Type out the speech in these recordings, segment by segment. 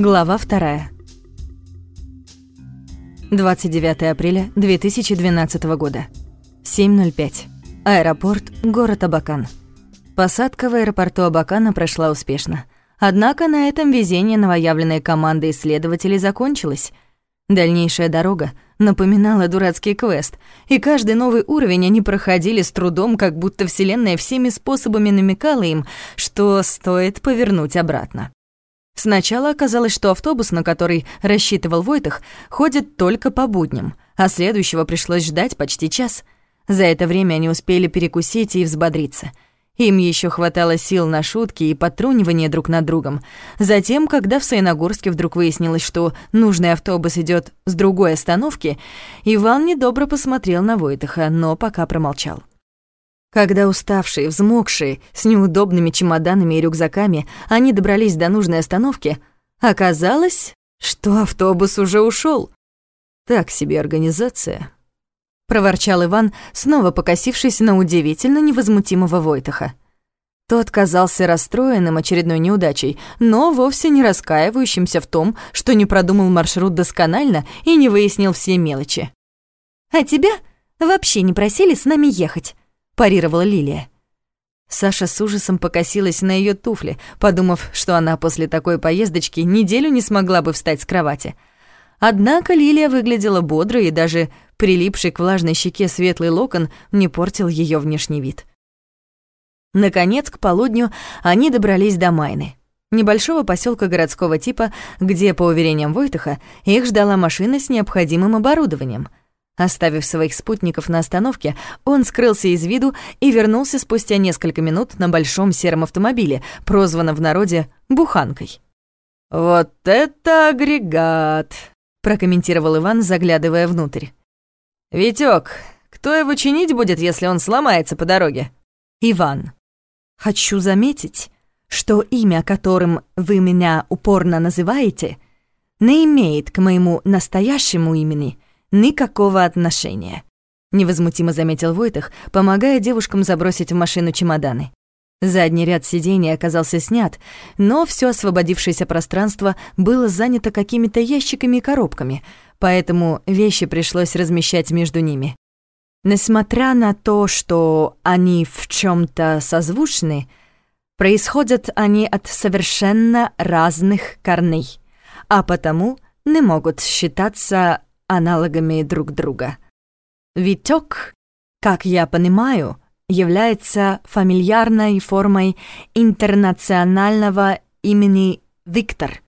Глава вторая. 29 апреля 2012 года. 7.05. Аэропорт, город Абакан. Посадка в аэропорту Абакана прошла успешно. Однако на этом везение новоявленной команды исследователей закончилось. Дальнейшая дорога напоминала дурацкий квест, и каждый новый уровень они проходили с трудом, как будто Вселенная всеми способами намекала им, что стоит повернуть обратно. Сначала оказалось, что автобус, на который рассчитывал Войтах, ходит только по будням, а следующего пришлось ждать почти час. За это время они успели перекусить и взбодриться. Им еще хватало сил на шутки и потрунивание друг над другом. Затем, когда в Саяногорске вдруг выяснилось, что нужный автобус идет с другой остановки, Иван недобро посмотрел на Войтаха, но пока промолчал. Когда уставшие, взмокшие, с неудобными чемоданами и рюкзаками, они добрались до нужной остановки, оказалось, что автобус уже ушел. Так себе организация. Проворчал Иван, снова покосившись на удивительно невозмутимого Войтаха. Тот казался расстроенным очередной неудачей, но вовсе не раскаивающимся в том, что не продумал маршрут досконально и не выяснил все мелочи. «А тебя вообще не просили с нами ехать», парировала Лилия. Саша с ужасом покосилась на ее туфли, подумав, что она после такой поездочки неделю не смогла бы встать с кровати. Однако Лилия выглядела бодро, и даже прилипший к влажной щеке светлый локон не портил ее внешний вид. Наконец, к полудню они добрались до Майны, небольшого поселка городского типа, где, по уверениям Войтаха, их ждала машина с необходимым оборудованием — Оставив своих спутников на остановке, он скрылся из виду и вернулся спустя несколько минут на большом сером автомобиле, прозванном в народе «буханкой». «Вот это агрегат!» — прокомментировал Иван, заглядывая внутрь. «Витёк, кто его чинить будет, если он сломается по дороге?» «Иван, хочу заметить, что имя, которым вы меня упорно называете, не имеет к моему настоящему имени — никакого отношения», — невозмутимо заметил Войтах, помогая девушкам забросить в машину чемоданы. Задний ряд сидений оказался снят, но все освободившееся пространство было занято какими-то ящиками и коробками, поэтому вещи пришлось размещать между ними. Несмотря на то, что они в чем то созвучны, происходят они от совершенно разных корней, а потому не могут считаться аналогами друг друга. Витёк, как я понимаю, является фамильярной формой интернационального имени Виктор,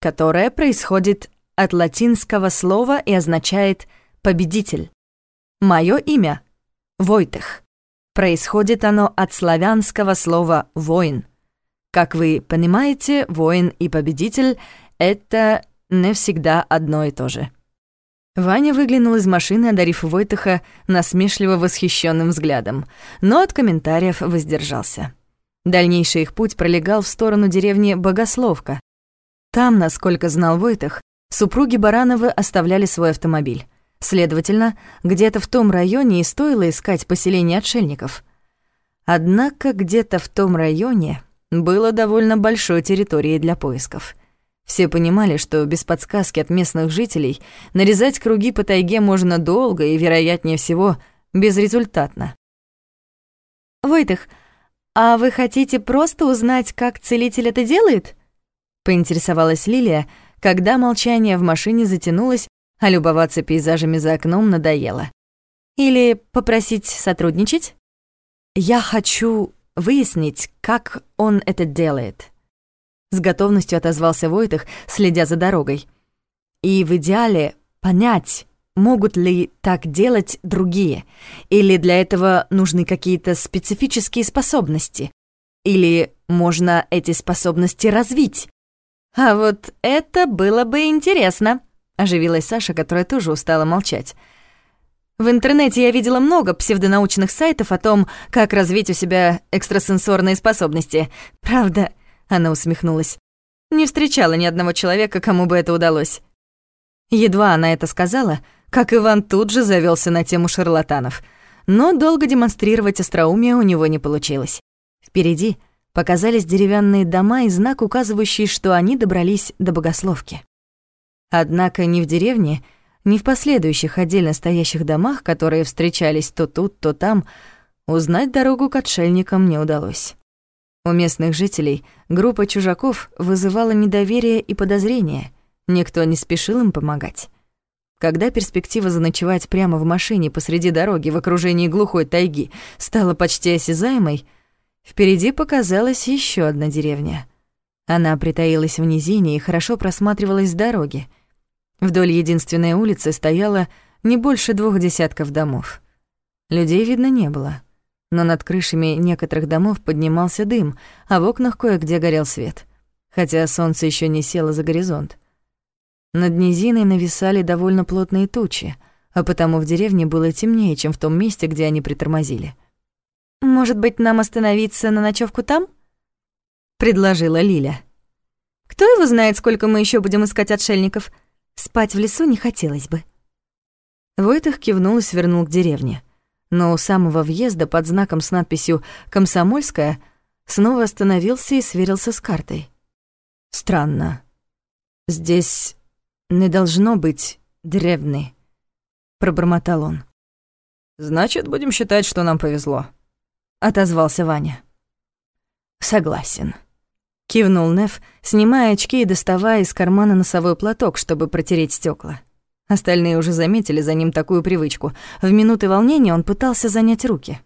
которое происходит от латинского слова и означает «победитель». Моё имя — Войтех. Происходит оно от славянского слова «воин». Как вы понимаете, воин и победитель — это не всегда одно и то же. Ваня выглянул из машины, одарив Войтаха насмешливо восхищенным взглядом, но от комментариев воздержался. Дальнейший их путь пролегал в сторону деревни Богословка. Там, насколько знал Войтах, супруги Барановы оставляли свой автомобиль. Следовательно, где-то в том районе и стоило искать поселение отшельников. Однако где-то в том районе было довольно большой территорией для поисков — все понимали, что без подсказки от местных жителей нарезать круги по тайге можно долго и, вероятнее всего, безрезультатно. «Войтых, а вы хотите просто узнать, как целитель это делает?» — поинтересовалась Лилия, когда молчание в машине затянулось, а любоваться пейзажами за окном надоело. «Или попросить сотрудничать?» «Я хочу выяснить, как он это делает», с готовностью отозвался Войтых, следя за дорогой. И в идеале понять, могут ли так делать другие, или для этого нужны какие-то специфические способности, или можно эти способности развить. А вот это было бы интересно, оживилась Саша, которая тоже устала молчать. В интернете я видела много псевдонаучных сайтов о том, как развить у себя экстрасенсорные способности. Правда, она усмехнулась. Не встречала ни одного человека, кому бы это удалось. Едва она это сказала, как Иван тут же завелся на тему шарлатанов. Но долго демонстрировать остроумие у него не получилось. Впереди показались деревянные дома и знак, указывающий, что они добрались до богословки. Однако ни в деревне, ни в последующих отдельно стоящих домах, которые встречались то тут, то там, узнать дорогу к отшельникам не удалось. У местных жителей группа чужаков вызывала недоверие и подозрение, никто не спешил им помогать. Когда перспектива заночевать прямо в машине посреди дороги в окружении глухой тайги стала почти осязаемой, впереди показалась еще одна деревня. Она притаилась в низине и хорошо просматривалась с дороги. Вдоль единственной улицы стояло не больше двух десятков домов. Людей видно не было, но над крышами некоторых домов поднимался дым, а в окнах кое-где горел свет, хотя солнце еще не село за горизонт. Над низиной нависали довольно плотные тучи, а потому в деревне было темнее, чем в том месте, где они притормозили. «Может быть, нам остановиться на ночевку там?» — предложила Лиля. «Кто его знает, сколько мы еще будем искать отшельников? Спать в лесу не хотелось бы». Войтых кивнул и свернул к деревне. Но у самого въезда под знаком с надписью «Комсомольская» снова остановился и сверился с картой. «Странно. Здесь не должно быть древны», — пробормотал он. «Значит, будем считать, что нам повезло», — отозвался Ваня. «Согласен», — кивнул Неф, снимая очки и доставая из кармана носовой платок, чтобы протереть стекла. Остальные уже заметили за ним такую привычку. В минуты волнения он пытался занять руки.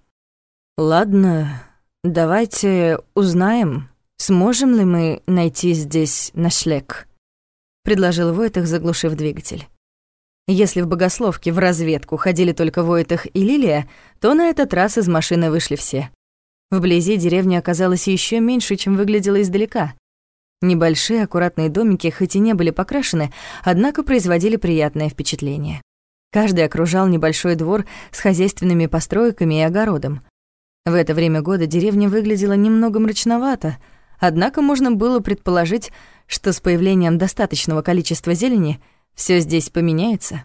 «Ладно, давайте узнаем, сможем ли мы найти здесь ночлег» предложил Войтах, заглушив двигатель. Если в богословке в разведку ходили только Войтах и Лилия, то на этот раз из машины вышли все. Вблизи деревня оказалась еще меньше, чем выглядела издалека. Небольшие аккуратные домики хоть и не были покрашены, однако производили приятное впечатление. Каждый окружал небольшой двор с хозяйственными постройками и огородом. В это время года деревня выглядела немного мрачновато, однако можно было предположить, что с появлением достаточного количества зелени все здесь поменяется.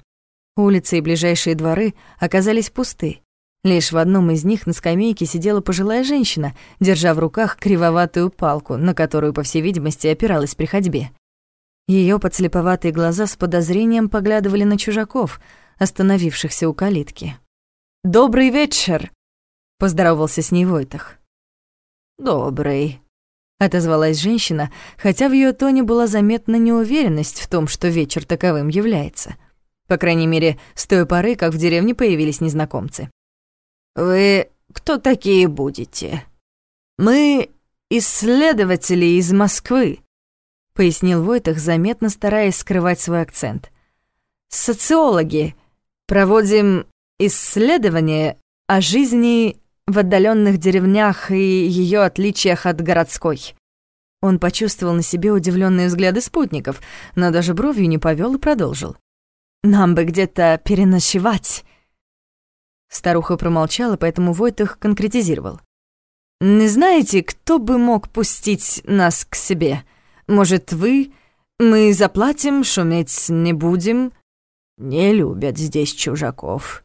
Улицы и ближайшие дворы оказались пусты. Лишь в одном из них на скамейке сидела пожилая женщина, держа в руках кривоватую палку, на которую, по всей видимости, опиралась при ходьбе. Ее подслеповатые глаза с подозрением поглядывали на чужаков, остановившихся у калитки. «Добрый вечер!» — поздоровался с ней Войтах. «Добрый», отозвалась женщина, хотя в ее тоне была заметна неуверенность в том, что вечер таковым является. По крайней мере, с той поры, как в деревне появились незнакомцы. «Вы кто такие будете?» «Мы исследователи из Москвы», — пояснил Войтах, заметно стараясь скрывать свой акцент. «Социологи. Проводим исследования о жизни в отдаленных деревнях и ее отличиях от городской. Он почувствовал на себе удивленные взгляды спутников, но даже бровью не повел и продолжил. «Нам бы где-то переночевать». Старуха промолчала, поэтому Войтых конкретизировал. «Не знаете, кто бы мог пустить нас к себе? Может, вы? Мы заплатим, шуметь не будем?» «Не любят здесь чужаков»,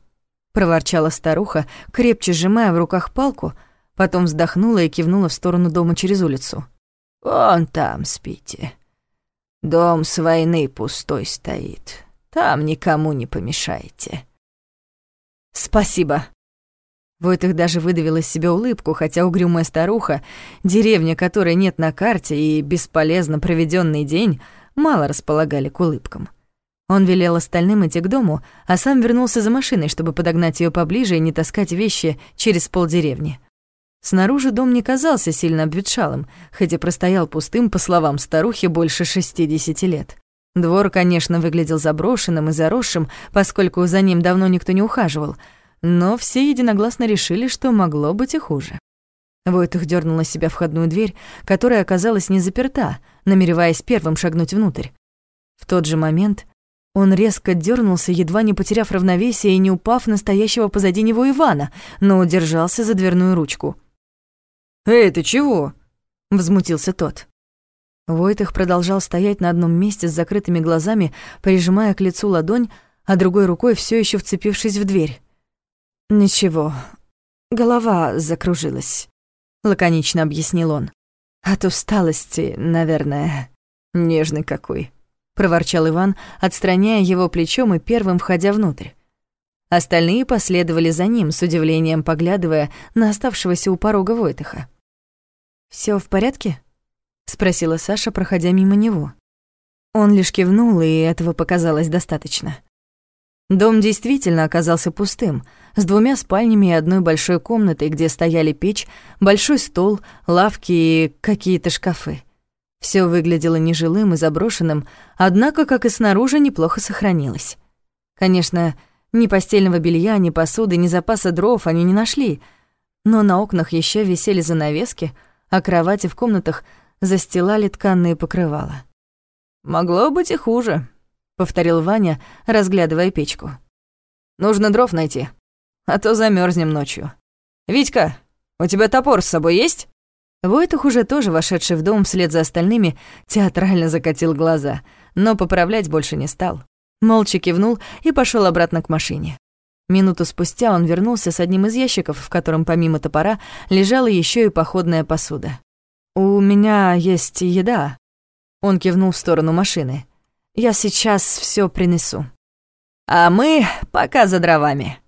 проворчала старуха, крепче сжимая в руках палку, потом вздохнула и кивнула в сторону дома через улицу. «Вон там спите. Дом с войны пустой стоит. Там никому не помешаете». «Спасибо». Войтых даже выдавил из себя улыбку, хотя угрюмая старуха, деревня которой нет на карте и бесполезно проведенный день, мало располагали к улыбкам. Он велел остальным идти к дому, а сам вернулся за машиной, чтобы подогнать ее поближе и не таскать вещи через полдеревни. Снаружи дом не казался сильно обветшалым, хотя простоял пустым, по словам старухи, больше 60 лет. Двор, конечно, выглядел заброшенным и заросшим, поскольку за ним давно никто не ухаживал, но все единогласно решили, что могло быть и хуже. Войтых дернул на себя входную дверь, которая оказалась не заперта, намереваясь первым шагнуть внутрь. В тот же момент он резко дернулся, едва не потеряв равновесие и не упав на стоящего позади него Ивана, но удержался за дверную ручку. «Эй, ты чего?» — взмутился тот. Войтых продолжал стоять на одном месте с закрытыми глазами, прижимая к лицу ладонь, а другой рукой все еще вцепившись в дверь. «Ничего, голова закружилась», — лаконично объяснил он. От усталости, наверное. Нежный какой», — проворчал Иван, отстраняя его плечом и первым входя внутрь. Остальные последовали за ним, с удивлением поглядывая на оставшегося у порога Войтыха. Всё в порядке?» — спросила Саша, проходя мимо него. Он лишь кивнул, и этого показалось достаточно. Дом действительно оказался пустым, с двумя спальнями и одной большой комнатой, где стояли печь, большой стол, лавки и какие-то шкафы. Всё выглядело нежилым и заброшенным, однако, как и снаружи, неплохо сохранилось. Конечно, ни постельного белья, ни посуды, ни запаса дров они не нашли, но на окнах ещё висели занавески, а кровати в комнатах застилали тканные покрывала. «Могло быть и хуже», — повторил Ваня, разглядывая печку. «Нужно дров найти, а то замерзнем ночью. Витька, у тебя топор с собой есть?» Войтух, уже тоже вошедший в дом вслед за остальными, театрально закатил глаза, но поправлять больше не стал. Молча кивнул и пошел обратно к машине. Минуту спустя он вернулся с одним из ящиков, в котором помимо топора лежала еще и походная посуда. «У меня есть еда», — он кивнул в сторону машины. «Я сейчас все принесу». «А мы пока за дровами».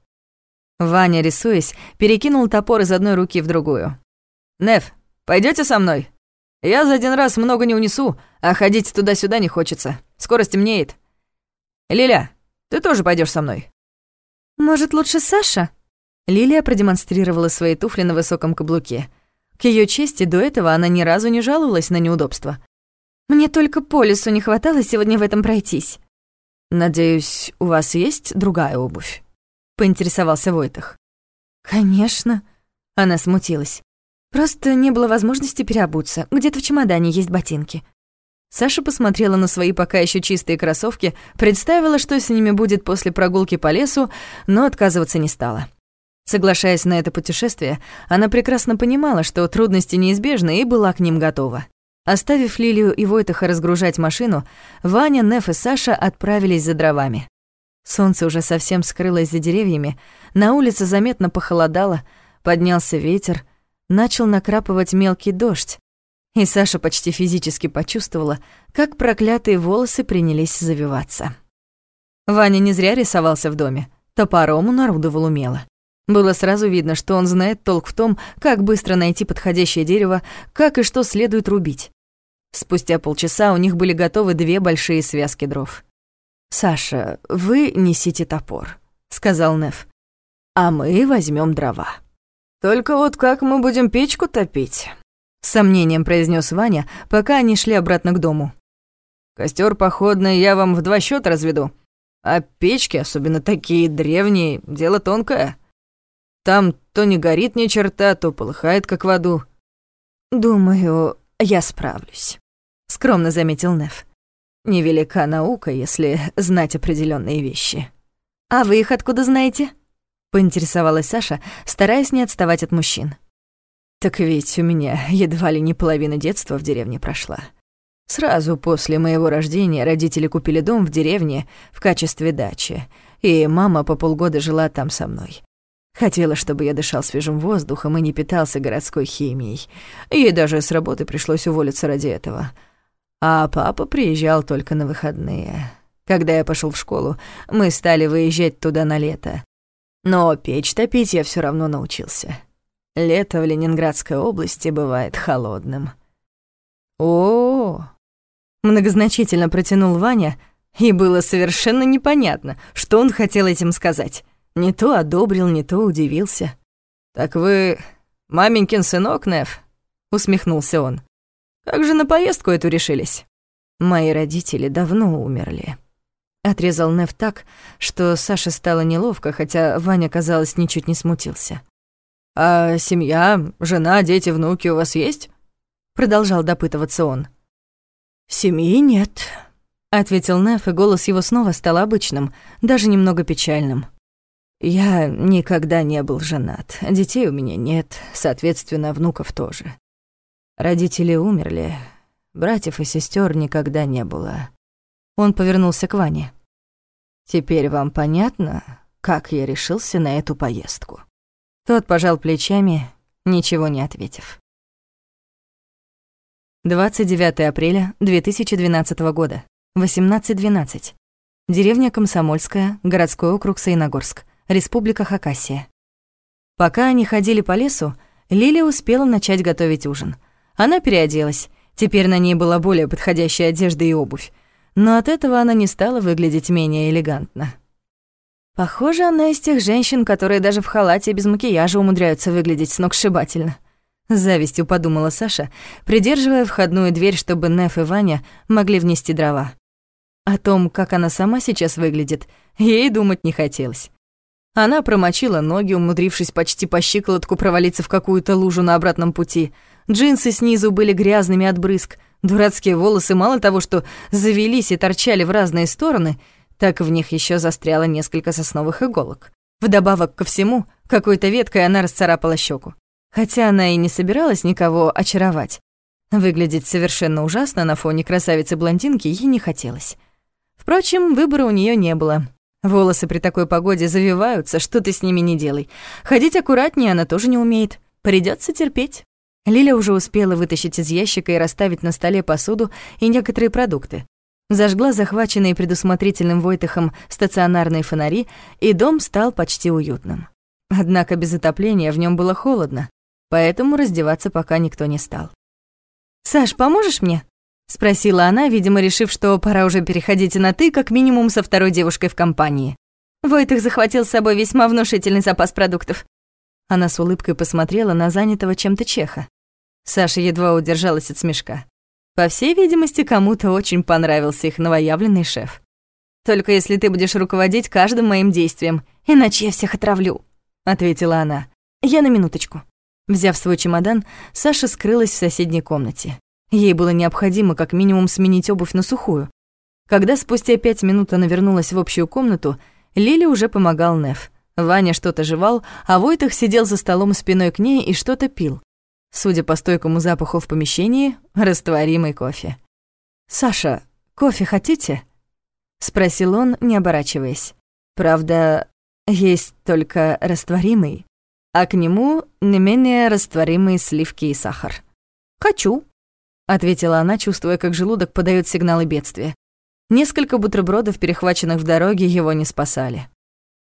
Ваня, рисуясь, перекинул топор из одной руки в другую. «Нев, пойдете со мной? Я за один раз много не унесу, а ходить туда-сюда не хочется. Скоро стемнеет. Лиля, ты тоже пойдешь со мной?» «Может, лучше Саша?» Лилия продемонстрировала свои туфли на высоком каблуке. К ее чести, до этого она ни разу не жаловалась на неудобства. «Мне только по лесу не хватало сегодня в этом пройтись». «Надеюсь, у вас есть другая обувь?» — поинтересовался Войтах. «Конечно». Она смутилась. «Просто не было возможности переобуться. Где-то в чемодане есть ботинки». Саша посмотрела на свои пока еще чистые кроссовки, представила, что с ними будет после прогулки по лесу, но отказываться не стала. Соглашаясь на это путешествие, она прекрасно понимала, что трудности неизбежны, и была к ним готова. Оставив Лилию и Войтаха разгружать машину, Ваня, Неф и Саша отправились за дровами. Солнце уже совсем скрылось за деревьями, на улице заметно похолодало, поднялся ветер, начал накрапывать мелкий дождь, и Саша почти физически почувствовала, как проклятые волосы принялись завиваться. Ваня не зря рисовался в доме, топором он орудовал умело. Было сразу видно, что он знает толк в том, как быстро найти подходящее дерево, как и что следует рубить. Спустя полчаса у них были готовы две большие связки дров. «Саша, вы несите топор», — сказал Неф. «А мы возьмем дрова». «Только вот как мы будем печку топить?» — с сомнением произнес Ваня, пока они шли обратно к дому. Костер походный я вам в два счета разведу. А печки, особенно такие древние, дело тонкое. Там то не горит ни черта, то полыхает, как в аду». «Думаю, я справлюсь», — скромно заметил Неф. «Невелика наука, если знать определенные вещи». «А вы их откуда знаете?» — поинтересовалась Саша, стараясь не отставать от мужчин. «Так ведь у меня едва ли не половина детства в деревне прошла. Сразу после моего рождения родители купили дом в деревне в качестве дачи, и мама по полгода жила там со мной. Хотела, чтобы я дышал свежим воздухом и не питался городской химией. Ей даже с работы пришлось уволиться ради этого. А папа приезжал только на выходные. Когда я пошел в школу, мы стали выезжать туда на лето. Но печь топить я все равно научился. Лето в Ленинградской области бывает холодным. О, -о, -о многозначительно протянул Ваня, и было совершенно непонятно, что он хотел этим сказать. Не то одобрил, не то удивился. «Так вы маменькин сынок, Нев?» — усмехнулся он. «Как же на поездку эту решились?» «Мои родители давно умерли». Отрезал Нев так, что Саше стало неловко, хотя Ваня, казалось, ничуть не смутился. «А семья, жена, дети, внуки у вас есть?» Продолжал допытываться он. «Семьи нет», — ответил Нев, и голос его снова стал обычным, даже немного печальным. Я никогда не был женат. Детей у меня нет, соответственно, внуков тоже. Родители умерли, братьев и сестер никогда не было. Он повернулся к Ване. Теперь вам понятно, как я решился на эту поездку? Тот пожал плечами, ничего не ответив. 29 апреля 2012 года, 18.12. Деревня Комсомольская, городской округ Саиногорск, Республика Хакасия. Пока они ходили по лесу, Лилия успела начать готовить ужин. Она переоделась, теперь на ней была более подходящая одежда и обувь, но от этого она не стала выглядеть менее элегантно. Похоже, она из тех женщин, которые даже в халате без макияжа умудряются выглядеть сногсшибательно. Завистью подумала Саша, придерживая входную дверь, чтобы Неф и Ваня могли внести дрова. О том, как она сама сейчас выглядит, ей думать не хотелось. Она промочила ноги, умудрившись почти по щиколотку провалиться в какую-то лужу на обратном пути. Джинсы снизу были грязными от брызг. Дурацкие волосы мало того, что завелись и торчали в разные стороны, так в них еще застряло несколько сосновых иголок. Вдобавок ко всему, какой-то веткой она расцарапала щеку. Хотя она и не собиралась никого очаровать. Выглядеть совершенно ужасно на фоне красавицы-блондинки ей не хотелось. Впрочем, выбора у нее не было. Волосы при такой погоде завиваются, что ты с ними не делай. Ходить аккуратнее она тоже не умеет. Придется терпеть. Лиля уже успела вытащить из ящика и расставить на столе посуду и некоторые продукты. Зажгла захваченные предусмотрительным Войтыхом стационарные фонари, и дом стал почти уютным. Однако без отопления в нем было холодно, поэтому раздеваться пока никто не стал. «Саш, поможешь мне?» — спросила она, видимо, решив, что пора уже переходить на «ты», как минимум со второй девушкой в компании. Войтых захватил с собой весьма внушительный запас продуктов. Она с улыбкой посмотрела на занятого чем-то чеха. Саша едва удержалась от смешка. По всей видимости, кому-то очень понравился их новоявленный шеф. «Только если ты будешь руководить каждым моим действием, иначе я всех отравлю», — ответила она. «Я на минуточку». Взяв свой чемодан, Саша скрылась в соседней комнате. Ей было необходимо как минимум сменить обувь на сухую. Когда спустя пять минут она вернулась в общую комнату, Лили уже помогал Неф. Ваня что-то жевал, а Войтах сидел за столом спиной к ней и что-то пил. Судя по стойкому запаху в помещении, растворимый кофе. «Саша, кофе хотите?» — спросил он, не оборачиваясь. «Правда, есть только растворимый, а к нему не менее растворимые сливки и сахар». «Хочу», ответила она, чувствуя, как желудок подает сигналы бедствия. Несколько бутербродов, перехваченных в дороге, его не спасали.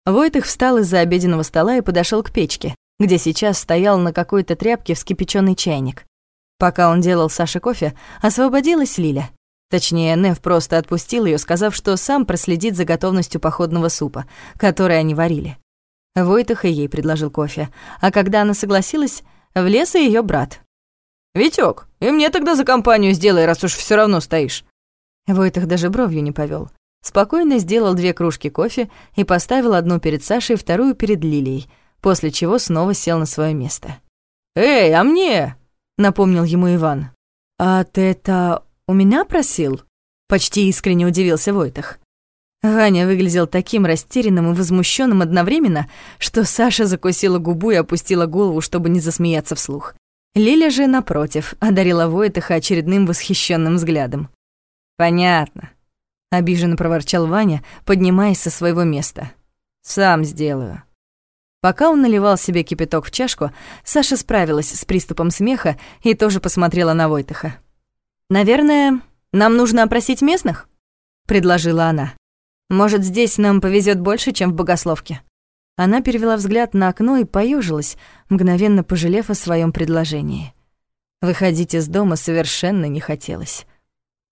Войтых встал из-за обеденного стола и подошел к печке, где сейчас стоял на какой-то тряпке вскипяченный чайник. Пока он делал Саше кофе, освободилась Лиля. Точнее, Нев просто отпустил ее, сказав, что сам проследит за готовностью походного супа, который они варили. Войтых и ей предложил кофе, а когда она согласилась, влез и ее брат, «Витёк, и мне тогда за компанию сделай, раз уж все равно стоишь». Войтах даже бровью не повел. Спокойно сделал две кружки кофе и поставил одну перед Сашей, вторую перед Лилией, после чего снова сел на свое место. «Эй, а мне?» — напомнил ему Иван. «А ты это у меня просил?» — почти искренне удивился Войтах. Ваня выглядел таким растерянным и возмущенным одновременно, что Саша закусила губу и опустила голову, чтобы не засмеяться вслух. Лиля же, напротив, одарила Войтаха очередным восхищенным взглядом. «Понятно», — обиженно проворчал Ваня, поднимаясь со своего места. «Сам сделаю». Пока он наливал себе кипяток в чашку, Саша справилась с приступом смеха и тоже посмотрела на Войтаха. «Наверное, нам нужно опросить местных?» — предложила она. «Может, здесь нам повезет больше, чем в Богословке?» Она перевела взгляд на окно и поежилась, мгновенно пожалев о своем предложении. Выходить из дома совершенно не хотелось.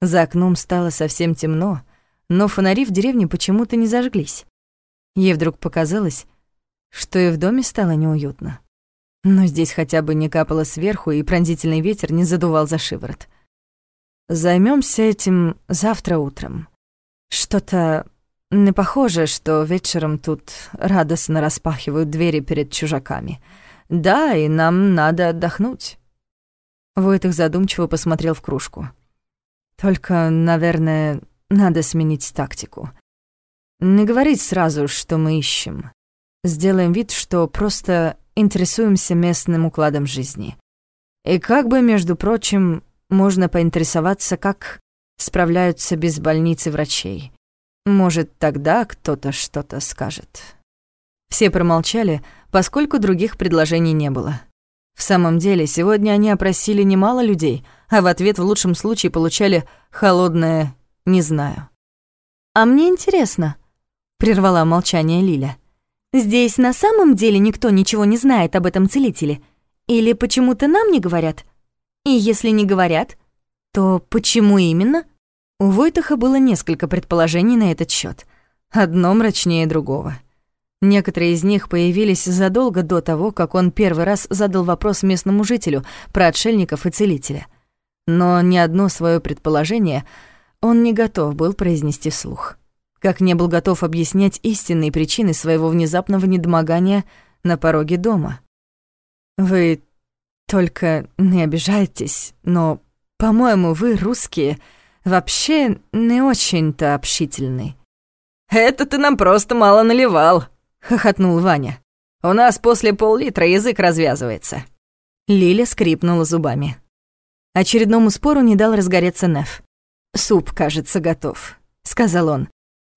За окном стало совсем темно, но фонари в деревне почему-то не зажглись. Ей вдруг показалось, что и в доме стало неуютно. Но здесь хотя бы не капало сверху, и пронзительный ветер не задувал за шиворот. Займемся этим завтра утром. Что-то не похоже, что вечером тут радостно распахивают двери перед чужаками. Да, и нам надо отдохнуть. Войтых задумчиво посмотрел в кружку. Только, наверное, надо сменить тактику. Не говорить сразу, что мы ищем. Сделаем вид, что просто интересуемся местным укладом жизни. И как бы, между прочим, можно поинтересоваться, как справляются без больницы врачей. Может, тогда кто-то что-то скажет. Все промолчали, поскольку других предложений не было. В самом деле, сегодня они опросили немало людей, а в ответ в лучшем случае получали холодное «не знаю». «А мне интересно», — прервала молчание Лиля. «Здесь на самом деле никто ничего не знает об этом целителе? Или почему-то нам не говорят? И если не говорят, то почему именно?» У Войтаха было несколько предположений на этот счет, одно мрачнее другого — Некоторые из них появились задолго до того, как он первый раз задал вопрос местному жителю про отшельников и целителя. Но ни одно свое предположение он не готов был произнести вслух. Как не был готов объяснять истинные причины своего внезапного недомогания на пороге дома. «Вы только не обижайтесь, но, по-моему, вы, русские, вообще не очень-то общительны». «Это ты нам просто мало наливал», — хохотнул Ваня. «У нас после пол-литра язык развязывается». Лиля скрипнула зубами. Очередному спору не дал разгореться Неф. «Суп, кажется, готов», — сказал он.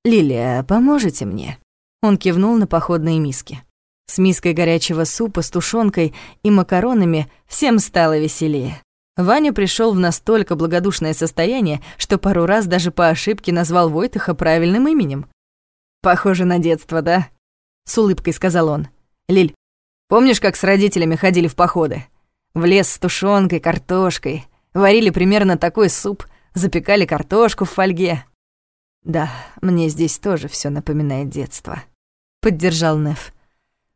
«Лилия, поможете мне?» Он кивнул на походные миски. С миской горячего супа с тушенкой и макаронами всем стало веселее. Ваня пришел в настолько благодушное состояние, что пару раз даже по ошибке назвал Войтаха правильным именем. «Похоже на детство, да?» с улыбкой сказал он. Лиль, помнишь, как с родителями ходили в походы? В лес с тушенкой, картошкой, варили примерно такой суп, запекали картошку в фольге. Да, мне здесь тоже все напоминает детство, поддержал Неф.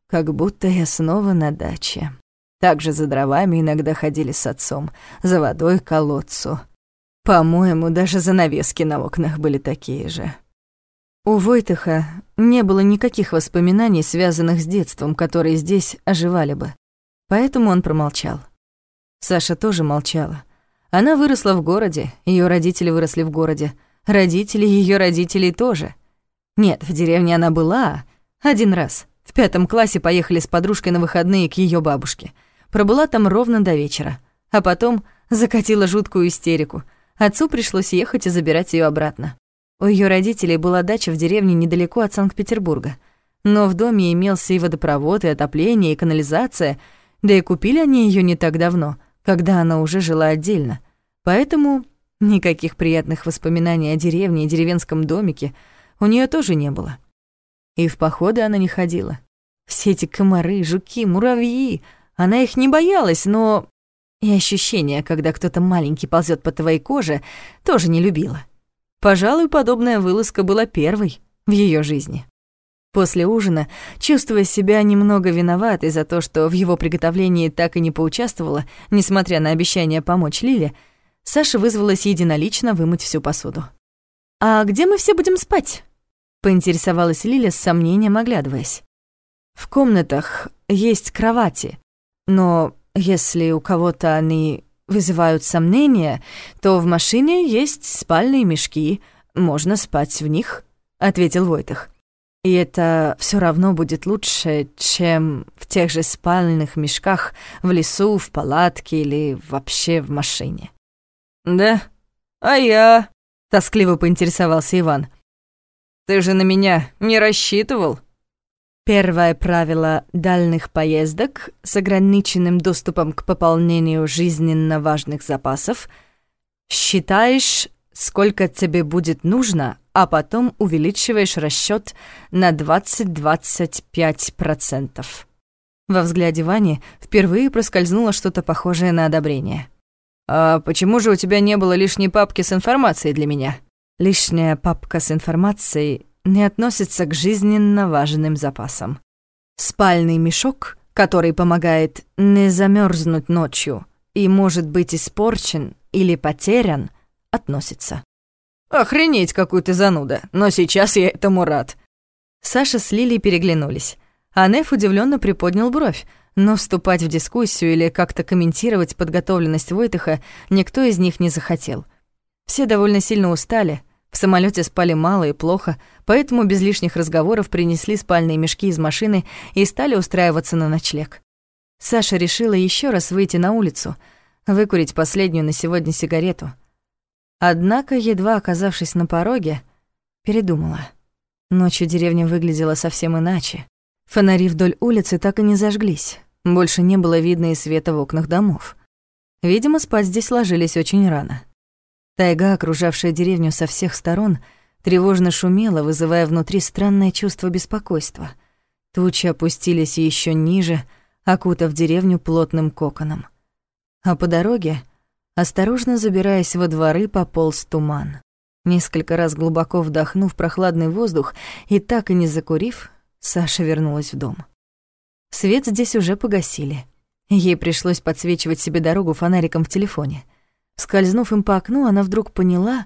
Как будто я снова на даче. Также за дровами иногда ходили с отцом, за водой к колодцу. По-моему, даже занавески на окнах были такие же. У Войтыха не было никаких воспоминаний, связанных с детством, которые здесь оживали бы. Поэтому он промолчал. Саша тоже молчала. Она выросла в городе, ее родители выросли в городе, родители ее родителей тоже. Нет, в деревне она была один раз. В пятом классе поехали с подружкой на выходные к ее бабушке. Пробыла там ровно до вечера, а потом закатила жуткую истерику. Отцу пришлось ехать и забирать ее обратно. У ее родителей была дача в деревне недалеко от Санкт-Петербурга. Но в доме имелся и водопровод, и отопление, и канализация, да и купили они ее не так давно, когда она уже жила отдельно. Поэтому никаких приятных воспоминаний о деревне и деревенском домике у нее тоже не было. И в походы она не ходила. Все эти комары, жуки, муравьи, она их не боялась, но и ощущение, когда кто-то маленький ползет по твоей коже, тоже не любила. Пожалуй, подобная вылазка была первой в ее жизни. После ужина, чувствуя себя немного виноватой за то, что в его приготовлении так и не поучаствовала, несмотря на обещание помочь Лиле, Саша вызвалась единолично вымыть всю посуду. «А где мы все будем спать?» — поинтересовалась Лиля с сомнением, оглядываясь. «В комнатах есть кровати, но если у кого-то они вызывают сомнения, то в машине есть спальные мешки, можно спать в них», — ответил Войтах. «И это все равно будет лучше, чем в тех же спальных мешках в лесу, в палатке или вообще в машине». «Да? А я?» — тоскливо поинтересовался Иван. «Ты же на меня не рассчитывал?» Первое правило дальних поездок с ограниченным доступом к пополнению жизненно важных запасов — считаешь, сколько тебе будет нужно, а потом увеличиваешь расчет на 20-25%. Во взгляде Вани впервые проскользнуло что-то похожее на одобрение. «А почему же у тебя не было лишней папки с информацией для меня?» «Лишняя папка с информацией не относится к жизненно важным запасам. Спальный мешок, который помогает не замерзнуть ночью и может быть испорчен или потерян, относится. Охренеть, какой ты зануда, но сейчас я этому рад. Саша с Лилей переглянулись. А Неф удивленно приподнял бровь, но вступать в дискуссию или как-то комментировать подготовленность Войтыха никто из них не захотел. Все довольно сильно устали, в самолете спали мало и плохо, поэтому без лишних разговоров принесли спальные мешки из машины и стали устраиваться на ночлег. Саша решила еще раз выйти на улицу, выкурить последнюю на сегодня сигарету. Однако, едва оказавшись на пороге, передумала. Ночью деревня выглядела совсем иначе. Фонари вдоль улицы так и не зажглись. Больше не было видно и света в окнах домов. Видимо, спать здесь ложились очень рано. Тайга, окружавшая деревню со всех сторон, тревожно шумела, вызывая внутри странное чувство беспокойства. Тучи опустились еще ниже, окутав деревню плотным коконом. А по дороге, осторожно забираясь во дворы, пополз туман. Несколько раз глубоко вдохнув прохладный воздух и так и не закурив, Саша вернулась в дом. Свет здесь уже погасили. Ей пришлось подсвечивать себе дорогу фонариком в телефоне. Скользнув им по окну, она вдруг поняла,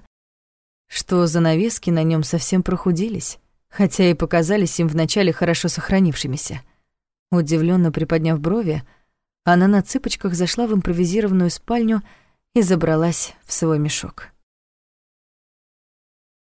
что занавески на нем совсем прохудились, хотя и показались им вначале хорошо сохранившимися. Удивленно приподняв брови, она на цыпочках зашла в импровизированную спальню и забралась в свой мешок.